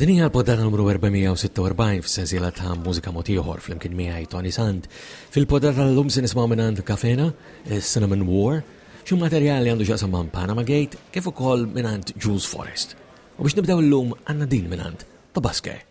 Din hija l-podda numru 446 f'sensiela ta' mużika mod ieħor flimkien miegħi Tony Sand. Fil-podda tal-lum se nismgħu minn Kafena, eh, Cinnamon War, xi materjal li għandu x'jaqsam ma' Panama Gate kif ukoll minn Jules Forest. U biex nibdew l-lum għandna din minn The Busker.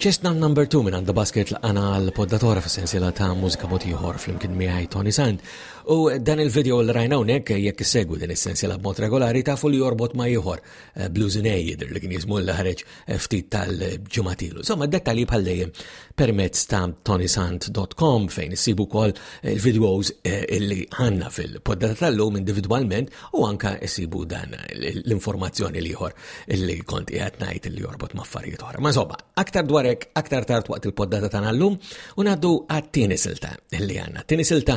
Chestnut number 2 minn għandu basket l-għana l-poddatora f sensiela ta' mużika motiħor fl-imkien miħaj Tony Sand. U dan il-video l-rajna unek jekk segwi din is-sensiela b'mod regolari ta' li jorbot ma' ieħor eh, Blues in Aid li kien jismu l-ħareġ ftit tal-ġimatilu. Insomma, dettalji bħal dejjem permezz ta' tonisant.com fejn issibu kol eh, il-videos eh, illi għanna fil-poddata tal-lum individualment u anka issibu dan l-informazzjoni liħor illi kont jgħat najt illi jorbot maffarijiet oħra. Ma' insomma, aktar dwarek, aktar tard waqt il-poddata tal-lum u naddu għat-tieni silta illi għanna. Tieni silta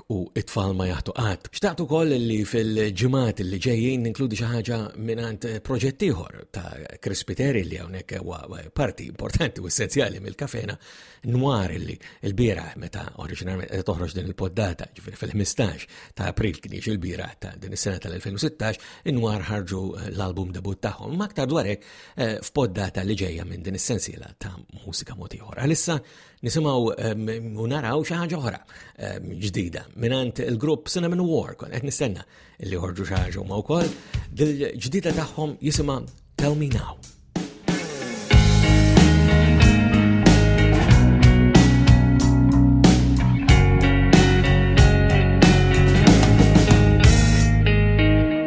u it-tfal ma jaħtu qatt. Xtaqt ukoll li fil-ġimgħat li ġejjin ninkludi xi ħaġa mingħand proġett ieħor ta' Krispiteri li hawnhekk huwa parti importanti u essenzjali mill-kafena nwar li l-bira meta oriġinarment qed toħroġ din il-poddata ġifier fil-15 ta' April kien jiġi l-bira ta' din is-sena tal-2016 inwar ħarġu eh, l-album debut tagħhom ma aktar dwar hekk eh, f'poddata li ġejja minn din is-sensiela ta' mużika mod ieħor. Għalissa nisimaw ehm, u naraw xi ħaġa oħra ehm, ġdida minant il-grupp Cinnamon War, kon qed nistenna li ħorġu xi ħaġa huma wkoll, dil-ġdida tagħhom jisimha Tell Me Now.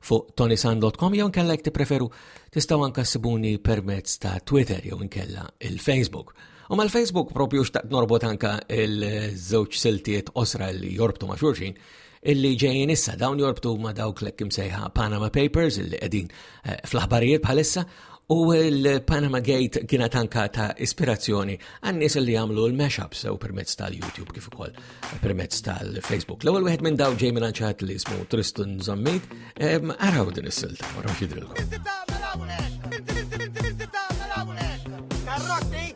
fuq tonisan.com jew inkella jekk tippreferu tistgħu anke ssibuni permezz ta' Twitter jew inkella il-Facebook. U mal-Facebook propju xtaqt norbot anka il-żewġ siltiet osra li jorbtu ma' xulxin illi ġejjin issa dawn jorbtu ma' dawk l-ekkim sejħa Panama Papers illi qegħdin eh, fl-aħbarijiet bħalissa U l-Panama Gate kienet anka ta' ispirazzjoni għan nies li jagħmlu l-mashups sew permezz tal-YouTube kif ukoll permezz tal-Facebook. L-ewwel wieħed minn daw ġej minn ċaħat li jismu Tristan Zammit, araw din is-silta, wara xidrilkom.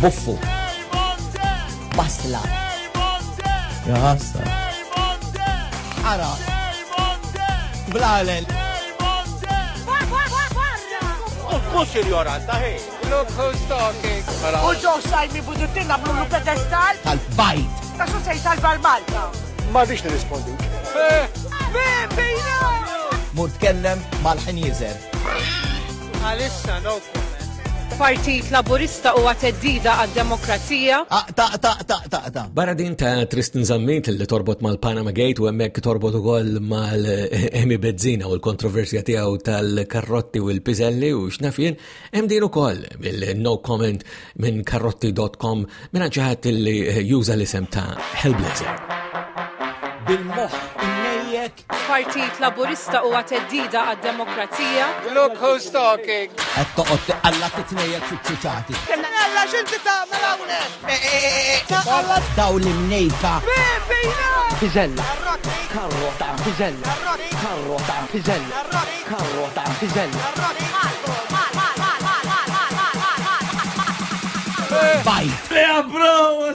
Buffu. Basla. Jahassa. Ara. Blalen. Mux il-joranta, hej. Look who's talking. U ġo sajmi budutin għamlu l pedestal. Tal-bajt. Ta' xo sej salva l-Malta. Ma biex nirrispondi. Bebina! Mur tkellem mal-ħin jizer. Għalissa, no Partit Laburista huwa teddida għad-demokrazija. Ah, ta' ta' ta' ta' ta'. Barra din ta' Tristan Zammit li torbot mal-Panama Gate u hemmhekk torbot ukoll mal-Emi Bezzina u l-kontroversja tiegħu tal-karrotti u l-piżelli u x'nafien, hemm din ukoll mill-no comment minn karrotti.com minn ġaħat li juża l-isem ta' Hellblazer. Bil-moħħ Partit Laburista huwa teddida għad-demokrazija. Look who's talking. Qed toqgħod tiqalla titnejjed fiċ-ċuċati. Alla x'inti tagħmel hawnhekk? Alla daw li mnejka. Biżella. Karrota. Biżella. Karrota. Biżella. Karrota. Biżella. Bye. Lea bro,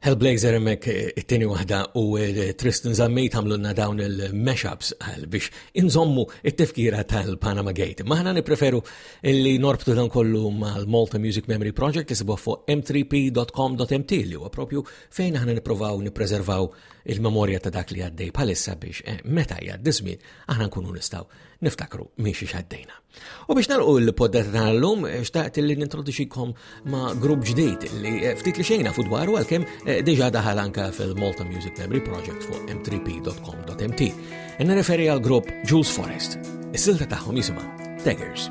Hellblazer hemmhekk it-tieni waħda u Tristan Zammit għamlulna dawn il-mashups għal biex inżommu it-tifkira tal-Panama Gate. Maħna nipreferu li norbtu dan kollu mal-Malta Music Memory Project li sibuh fuq m3p.com.mt li huwa propju fejn aħna nipprovaw nippreservaw il-memorja ta' dak li għaddej bħalissa biex eh, meta jgħaddi żmien aħna nkunu nistgħu niftakru minn xi xaddejna. U biex nalqu l-poddata ta' l-lum, eh, xtaqt li nintroduċikom ma' grupp ġdid li eh, ftit li xejna fu dwaru għalkemm eh, deġa daħal anka fil-Malta Music Memory Project fuq m3p.com.mt. Enna referi għal grupp Jules Forest. Is-silta tagħhom jisimha Daggers.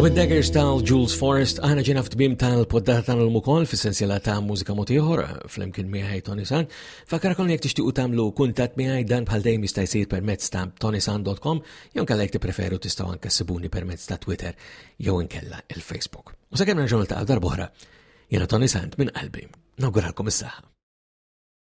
U bid-daggers tal Jules Forest għana ġena f'tbim tal-poddata tal mukol fis-sensiela ta' mużika motiħor fl-imkien miħaj Tony San. Fakkar kon jek tixtiqu tamlu kuntat miħaj dan bħal dejjem jista' jsir permezz ta' tonisan.com jew kalla jek preferu tistgħu anke sibuni permezz ta' Twitter jew inkella il-Facebook. U sakemm nerġgħu niltaqgħu darbohra Jiena Tony Sant minn qalbi. Nawguralkom is-saħħa.